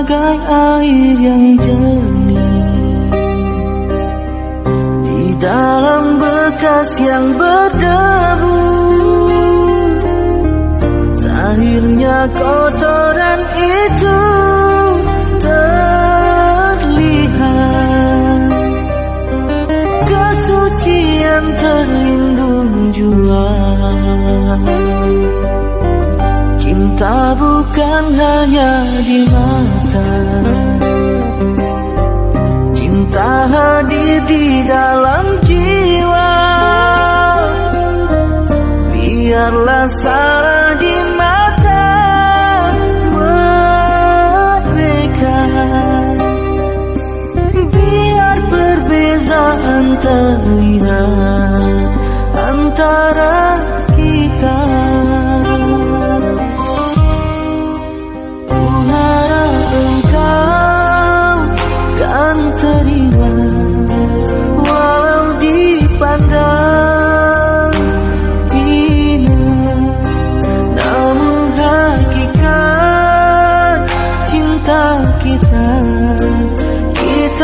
Bagai air yang jernih. Di dalam bekas yang berdebu Akhirnya kotoran itu terlihat. Kesucian terlindung jua. Cinta bukan hanya di mata. Cinta hadir di dalam jiwa. Biarlah salah di mata mereka. Biar perbezaan terlihat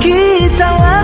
Que tal